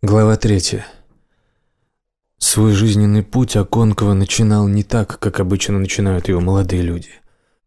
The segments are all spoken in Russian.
Глава третья. Свой жизненный путь Аконкова начинал не так, как обычно начинают его молодые люди.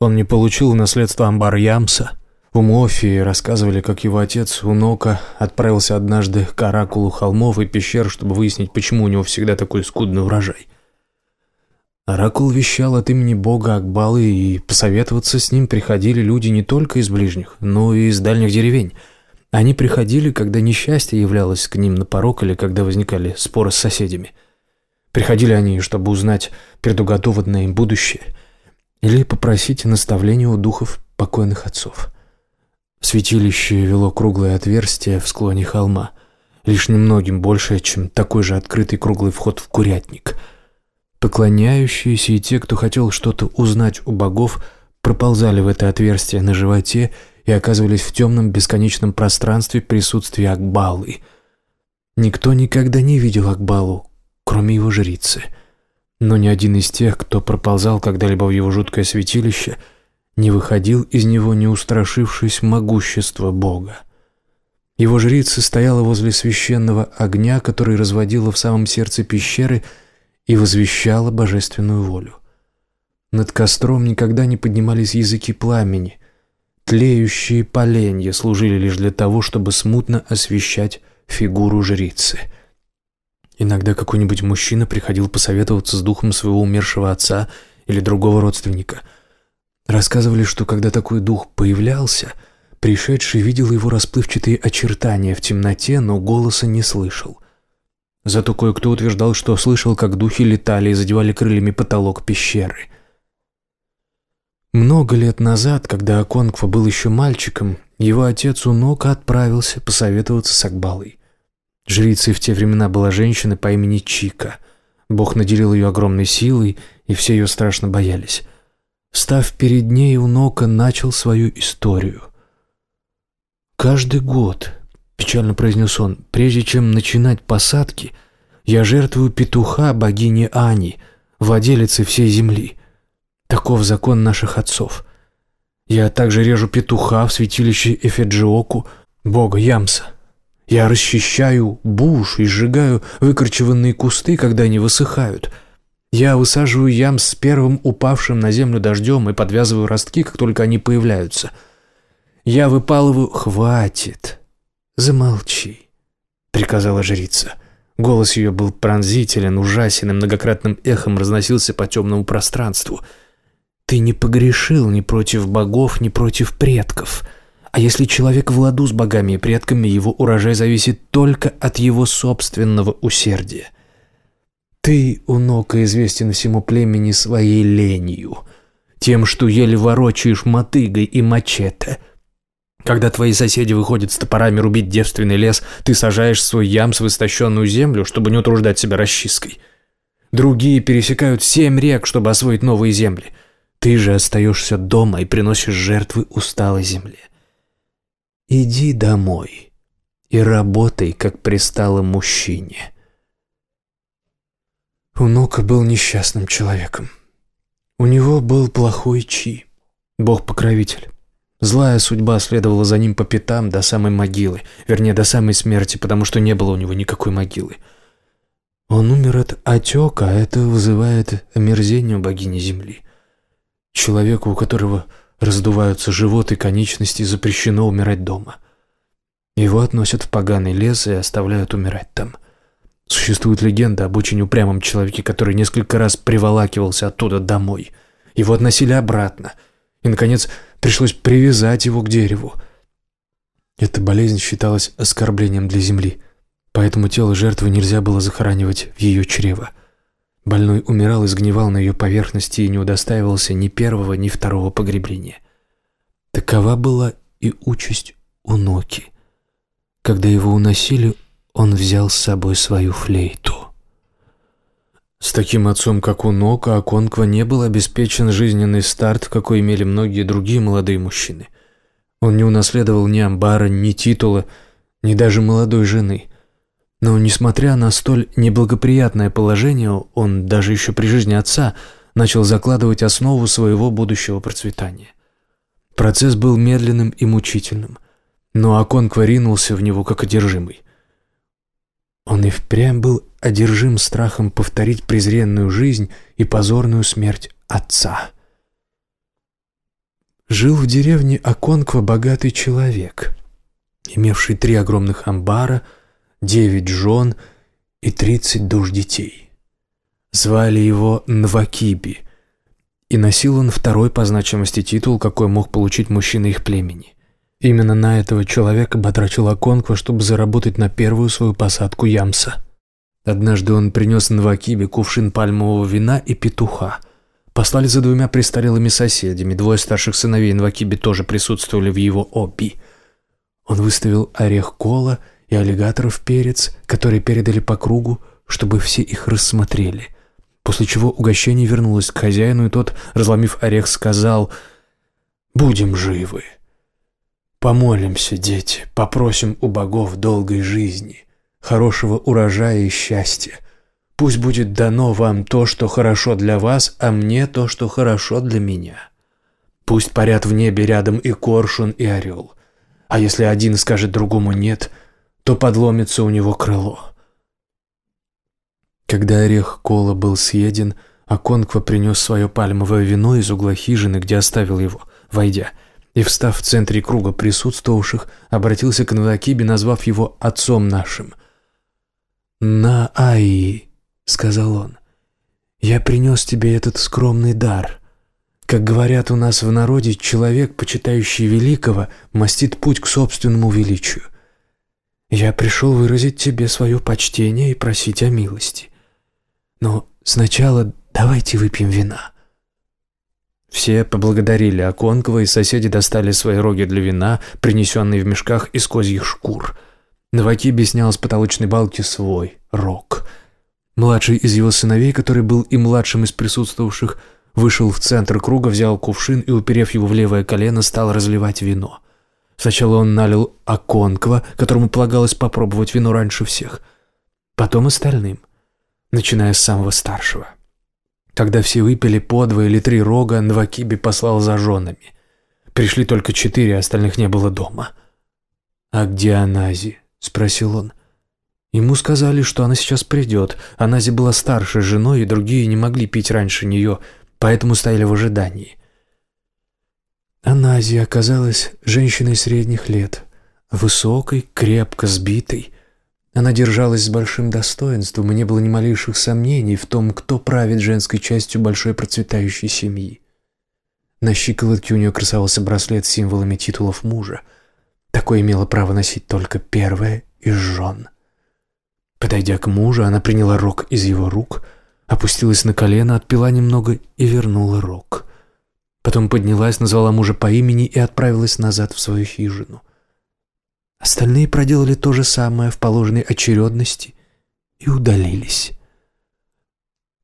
Он не получил в наследство амбар Ямса. В Умофии рассказывали, как его отец Унока отправился однажды к оракулу холмов и пещер, чтобы выяснить, почему у него всегда такой скудный урожай. Оракул вещал от имени бога Акбалы, и посоветоваться с ним приходили люди не только из ближних, но и из дальних деревень – они приходили, когда несчастье являлось к ним на порог или когда возникали споры с соседями. Приходили они, чтобы узнать предуготованное им будущее или попросить наставления у духов покойных отцов. Святилище вело круглое отверстие в склоне холма, лишь немногим больше, чем такой же открытый круглый вход в курятник. Поклоняющиеся и те, кто хотел что-то узнать у богов, проползали в это отверстие на животе и оказывались в темном бесконечном пространстве присутствия Акбалы. Никто никогда не видел Акбалу, кроме его жрицы. Но ни один из тех, кто проползал когда-либо в его жуткое святилище, не выходил из него, не устрашившись могущества Бога. Его жрица стояла возле священного огня, который разводила в самом сердце пещеры и возвещала божественную волю. Над костром никогда не поднимались языки пламени, Тлеющие поленья служили лишь для того, чтобы смутно освещать фигуру жрицы. Иногда какой-нибудь мужчина приходил посоветоваться с духом своего умершего отца или другого родственника. Рассказывали, что когда такой дух появлялся, пришедший видел его расплывчатые очертания в темноте, но голоса не слышал. Зато кое-кто утверждал, что слышал, как духи летали и задевали крыльями потолок пещеры – много лет назад, когда Аконква был еще мальчиком, его отец Унока отправился посоветоваться с Акбалой. Жрицей в те времена была женщина по имени Чика. Бог наделил ее огромной силой, и все ее страшно боялись. Став перед ней, Унока начал свою историю. «Каждый год», — печально произнес он, — «прежде чем начинать посадки, я жертвую петуха богине Ани, владелице всей земли». Таков закон наших отцов. Я также режу петуха в святилище Эфеджиоку, бога Ямса. Я расчищаю буш и сжигаю выкорчеванные кусты, когда они высыхают. Я высаживаю ям с первым упавшим на землю дождем и подвязываю ростки, как только они появляются. Я выпалываю «Хватит! Замолчи!» — приказала жрица. Голос ее был пронзителен, ужасен и многократным эхом разносился по темному пространству — ты не погрешил ни против богов, ни против предков. А если человек в ладу с богами и предками, его урожай зависит только от его собственного усердия. Ты, Унока, известен всему племени своей ленью, тем, что еле ворочаешь мотыгой и мачете. Когда твои соседи выходят с топорами рубить девственный лес, ты сажаешь свой ям в истощенную землю, чтобы не утруждать себя расчисткой. Другие пересекают семь рек, чтобы освоить новые земли – ты же остаешься дома и приносишь жертвы усталой земле. Иди домой и работай, как пристало мужчине. Унука был несчастным человеком. У него был плохой чи, бог-покровитель. Злая судьба следовала за ним по пятам до самой могилы, вернее, до самой смерти, потому что не было у него никакой могилы. Он умер от отека, а это вызывает омерзение у богини Земли. Человеку, у которого раздуваются живот и конечности, запрещено умирать дома. Его относят в поганый лес и оставляют умирать там. Существует легенда об очень упрямом человеке, который несколько раз приволакивался оттуда домой. Его относили обратно, и, наконец, пришлось привязать его к дереву. Эта болезнь считалась оскорблением для земли, поэтому тело жертвы нельзя было захоранивать в ее чрево. Больной умирал и сгнивал на ее поверхности и не удостаивался ни первого, ни второго погребления. Такова была и участь у Ноки. Когда его уносили, он взял с собой свою флейту. С таким отцом, как у Нока, Аконква не был обеспечен жизненный старт, какой имели многие другие молодые мужчины. Он не унаследовал ни амбара, ни титула, ни даже молодой жены – но, несмотря на столь неблагоприятное положение, он, даже еще при жизни отца, начал закладывать основу своего будущего процветания. Процесс был медленным и мучительным, но Аконква ринулся в него как одержимый. Он и впрямь был одержим страхом повторить презренную жизнь и позорную смерть отца. Жил в деревне Аконква богатый человек, имевший три огромных амбара, девять жен и тридцать душ детей. Звали его Нвакиби, и носил он второй по значимости титул, какой мог получить мужчина их племени. Именно на этого человека батрачил Аконква, чтобы заработать на первую свою посадку ямса. Однажды он принес Нвакибе кувшин пальмового вина и петуха. Послали за двумя престарелыми соседями, двое старших сыновей Нвакиби тоже присутствовали в его опи. Он выставил орех кола и аллигаторов перец, которые передали по кругу, чтобы все их рассмотрели. После чего угощение вернулось к хозяину, и тот, разломив орех, сказал «Будем живы». Помолимся, дети, попросим у богов долгой жизни, хорошего урожая и счастья. Пусть будет дано вам то, что хорошо для вас, а мне то, что хорошо для меня. Пусть парят в небе рядом и коршун, и орел. А если один скажет другому «нет», то подломится у него крыло. Когда орех кола был съеден, Аконква принес свое пальмовое вино из угла хижины, где оставил его, войдя – и, встав в центре круга присутствовавших, обратился к Навакибе, назвав его «отцом нашим». «На-аи», — сказал он, — «я принес тебе этот скромный дар. Как говорят у нас в народе, человек, почитающий великого, мастит путь к собственному величию. Я пришел выразить тебе свое почтение и просить о милости. Но сначала давайте выпьем вина». Все поблагодарили Аконкова, и соседи достали свои роги для вина, принесенные в мешках из козьих шкур. Новакиби снял с потолочной балки свой рог. Младший из его сыновей, который был и младшим из присутствовавших, вышел в центр круга, взял кувшин и, уперев его в левое колено, стал разливать вино. Сначала он налил Аконкова, которому полагалось попробовать вино раньше всех. Потом остальным, начиная с самого старшего. Когда все выпили по два или три рога, Нвакиби послал за женами. Пришли только четыре, остальных не было дома. «А где Анази?» — спросил он. Ему сказали, что она сейчас придет. Анази была старшей женой, и другие не могли пить раньше нее, поэтому стояли в ожидании. Анази оказалась женщиной средних лет, высокой, крепко сбитой, она держалась с большим достоинством, и не было ни малейших сомнений в том, кто правит женской частью большой процветающей семьи. На щиколотке у нее красовался браслет с символами титулов мужа. Такое имело право носить только первая из жен. Подойдя к мужу, она приняла рог из его рук, опустилась на колено, отпила немного и вернула рог. Потом поднялась, назвала мужа по имени и отправилась назад в свою хижину. Остальные проделали то же самое в положенной очередности и удалились.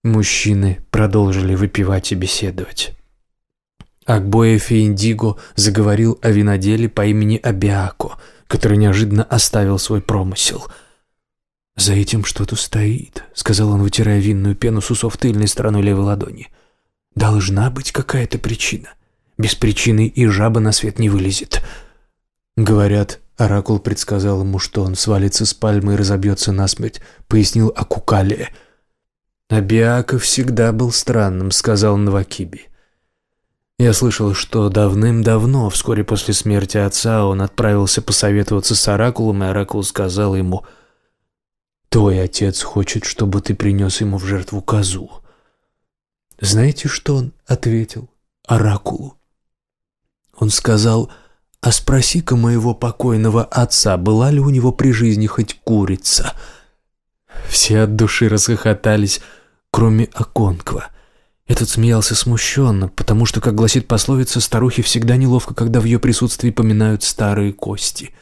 Мужчины продолжили выпивать и беседовать. Акбоев и Индиго заговорил о виноделе по имени Абиако, который неожиданно оставил свой промысел. «За этим что-то стоит», — сказал он, вытирая винную пену с усов тыльной стороной левой ладони. «Должна быть какая-то причина. Без причины и жаба на свет не вылезет». Говорят, Оракул предсказал ему, что он свалится с пальмы и разобьется насмерть, пояснил Акукалия. «Абиака всегда был странным», — сказал Навакиби. Я слышал, что давным-давно, вскоре после смерти отца, он отправился посоветоваться с Оракулом, и Оракул сказал ему, «Твой отец хочет, чтобы ты принес ему в жертву козу». Знаете, что он ответил Оракулу? Он сказал, а спроси-ка моего покойного отца, была ли у него при жизни хоть курица. Все от души расхохотались, кроме Аконква. Этот смеялся смущенно, потому что, как гласит пословица, старухе всегда неловко, когда в ее присутствии поминают старые кости.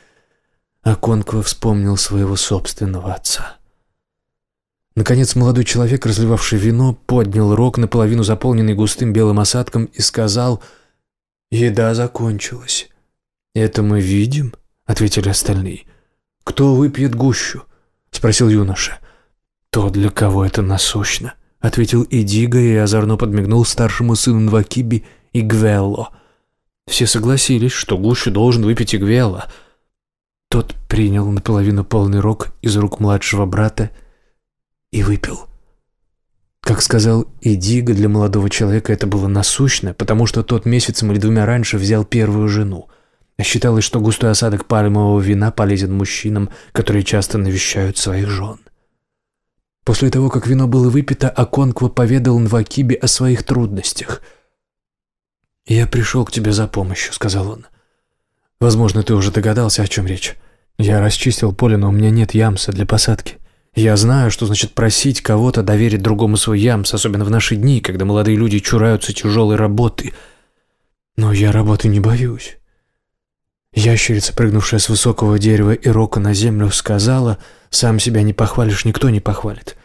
Аконква вспомнил своего собственного отца. Наконец молодой человек, разливавший вино, поднял рог, наполовину заполненный густым белым осадком, и сказал «Еда закончилась». «Это мы видим», — ответили остальные. «Кто выпьет гущу?» — спросил юноша. «То, для кого это насущно», — ответил Идиго и озорно подмигнул старшему сыну Нвакиби Игвелло. Все согласились, что гущу должен выпить Игвелло. Тот принял наполовину полный рог из рук младшего брата и выпил. Как сказал Идиго, для молодого человека это было насущно, потому что тот месяцем или двумя раньше взял первую жену. А считалось, что густой осадок пальмового вина полезен мужчинам, которые часто навещают своих жен. После того, как вино было выпито, Аконква поведал Нвакибе о своих трудностях. «Я пришел к тебе за помощью», — сказал он. «Возможно, ты уже догадался, о чем речь. Я расчистил поле, но у меня нет ямса для посадки. Я знаю, что значит просить кого-то доверить другому свой ямс, особенно в наши дни, когда молодые люди чураются тяжелой работы. Но я работы не боюсь. Ящерица, прыгнувшая с высокого дерева и рока на землю, сказала, «Сам себя не похвалишь, никто не похвалит».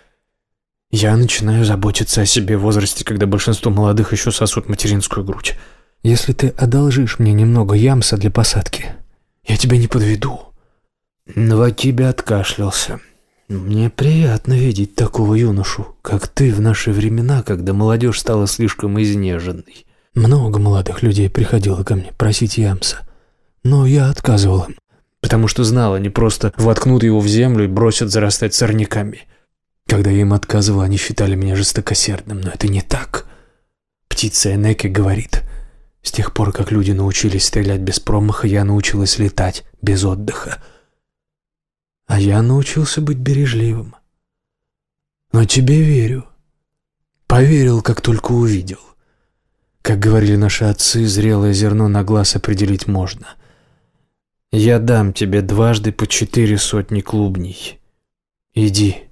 Я начинаю заботиться о себе в возрасте, когда большинство молодых еще сосут материнскую грудь. Если ты одолжишь мне немного ямса для посадки, я тебя не подведу. Новакиби откашлялся. «Мне приятно видеть такого юношу, как ты в наши времена, когда молодежь стала слишком изнеженной. Много молодых людей приходило ко мне просить ямса, но я отказывал им, потому что знал, они просто воткнут его в землю и бросят зарастать сорняками. Когда я им отказывал, они считали меня жестокосердным, но это не так. Птица Энеке говорит, с тех пор, как люди научились стрелять без промаха, я научилась летать без отдыха». А я научился быть бережливым. Но тебе верю. Поверил, как только увидел. Как говорили наши отцы, зрелое зерно на глаз определить можно. Я дам тебе дважды по четыре сотни клубней. Иди,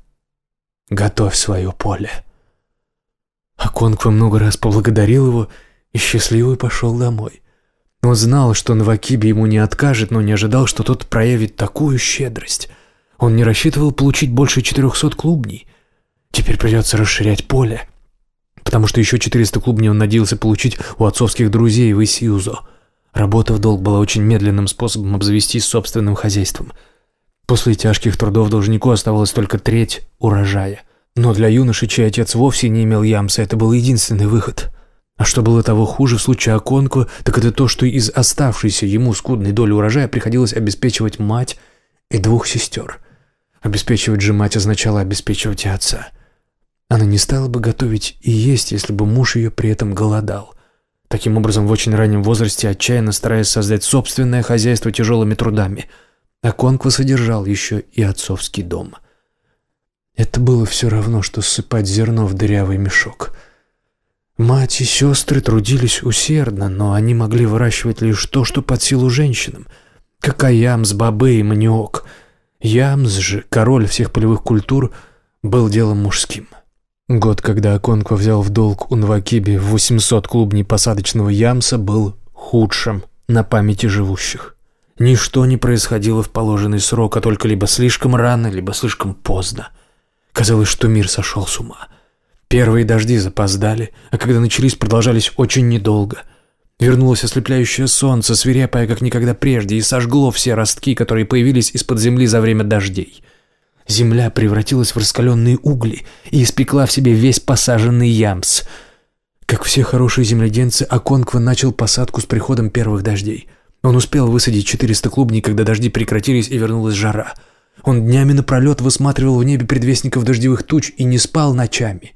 готовь свое поле. А Конква много раз поблагодарил его и счастливый пошел домой. Он знал, что Навакиби ему не откажет, но не ожидал, что тот проявит такую щедрость — он не рассчитывал получить больше 400 клубней. Теперь придется расширять поле, потому что еще 400 клубней он надеялся получить у отцовских друзей в Исиузо. Работа в долг была очень медленным способом обзавестись собственным хозяйством. После тяжких трудов должнику оставалась только треть урожая. Но для юноши, чей отец вовсе не имел ямса, это был единственный выход. А что было того хуже в случае Аконку, так это то, что из оставшейся ему скудной доли урожая приходилось обеспечивать мать и двух сестер. Обеспечивать же мать означало обеспечивать и отца. Она не стала бы готовить и есть, если бы муж ее при этом голодал. Таким образом, в очень раннем возрасте, отчаянно стараясь создать собственное хозяйство тяжелыми трудами, Аконква содержал еще и отцовский дом. Это было все равно, что ссыпать зерно в дырявый мешок. Мать и сестры трудились усердно, но они могли выращивать лишь то, что под силу женщинам. Какаям, бобы и маниок — Ямс же, король всех полевых культур, был делом мужским. Год, когда Аконква взял в долг у Нвакиби 800 клубней посадочного ямса, был худшим на памяти живущих. Ничто не происходило в положенный срок, а только либо слишком рано, либо слишком поздно. Казалось, что мир сошел с ума. Первые дожди запоздали, а когда начались, продолжались очень недолго – Вернулось ослепляющее солнце, свирепое, как никогда прежде, и сожгло все ростки, которые появились из-под земли за время дождей. Земля превратилась в раскаленные угли и испекла в себе весь посаженный ямс. Как все хорошие земледенцы, Аконква начал посадку с приходом первых дождей. Он успел высадить 400 клубней, когда дожди прекратились и вернулась жара. Он днями напролет высматривал в небе предвестников дождевых туч и не спал ночами.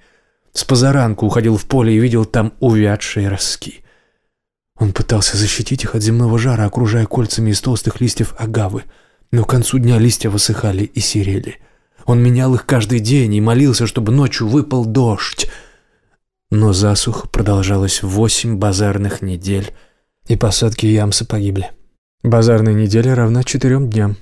С позаранку уходил в поле и видел там увядшие ростки. Он пытался защитить их от земного жара, окружая кольцами из толстых листьев агавы. Но к концу дня листья высыхали и серели. Он менял их каждый день и молился, чтобы ночью выпал дождь. Но засуха продолжалась восемь базарных недель, и посадки ямса погибли. Базарная неделя равна четырем дням.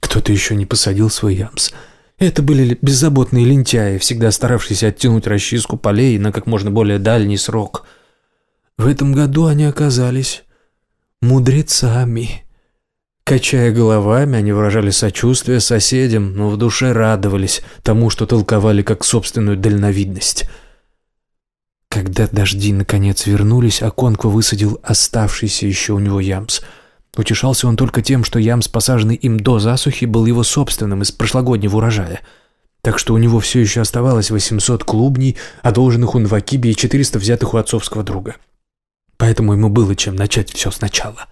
Кто-то еще не посадил свой ямс. Это были беззаботные лентяи, всегда старавшиеся оттянуть расчистку полей на как можно более дальний срок – в этом году они оказались мудрецами. Качая головами, они выражали сочувствие соседям, но в душе радовались тому, что толковали как собственную дальновидность. Когда дожди наконец вернулись, Аконква высадил оставшийся еще у него ямс. Утешался он только тем, что ямс, посаженный им до засухи, был его собственным из прошлогоднего урожая. Так что у него все еще оставалось 800 клубней, одолженных у Нвакиби и 400 взятых у отцовского друга поэтому ему было чем начать все сначала.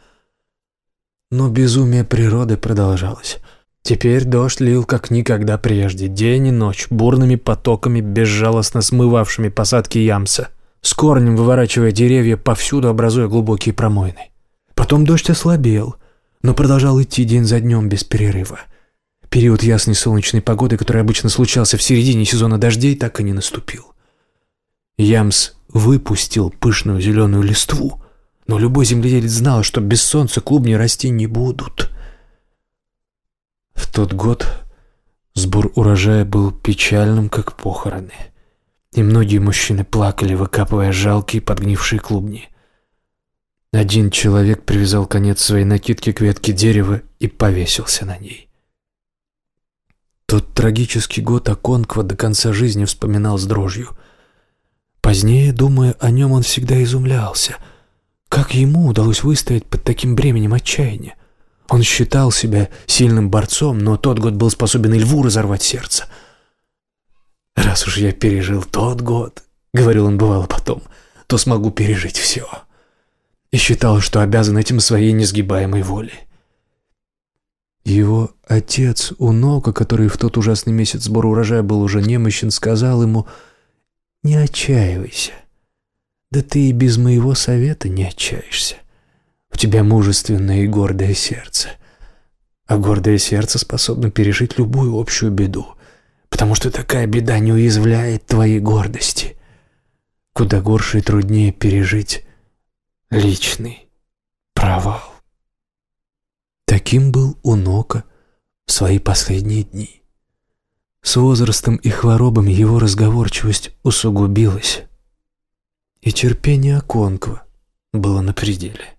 Но безумие природы продолжалось. Теперь дождь лил как никогда прежде, день и ночь, бурными потоками, безжалостно смывавшими посадки ямса, с корнем выворачивая деревья повсюду, образуя глубокие промойны. Потом дождь ослабел, но продолжал идти день за днем без перерыва. Период ясной солнечной погоды, который обычно случался в середине сезона дождей, так и не наступил. Ямс выпустил пышную зеленую листву, но любой земледелец знал, что без солнца клубни расти не будут. В тот год сбор урожая был печальным, как похороны, и многие мужчины плакали, выкапывая жалкие подгнившие клубни. Один человек привязал конец своей накидки к ветке дерева и повесился на ней. Тот трагический год Аконква до конца жизни вспоминал с дрожью. Позднее, думая о нем, он всегда изумлялся. Как ему удалось выстоять под таким бременем отчаяния? Он считал себя сильным борцом, но тот год был способен и льву разорвать сердце. «Раз уж я пережил тот год», — говорил он бывало потом, — «то смогу пережить все». И считал, что обязан этим своей несгибаемой воле. Его отец Унока, который в тот ужасный месяц сбора урожая был уже немощен, сказал ему «Не отчаивайся, да ты и без моего совета не отчаешься». У тебя мужественное и гордое сердце. А гордое сердце способно пережить любую общую беду, потому что такая беда не уязвляет твоей гордости. Куда горше и труднее пережить личный провал. Таким был Унока в свои последние дни. С возрастом и хворобами его разговорчивость усугубилась, и терпение Аконква было на пределе.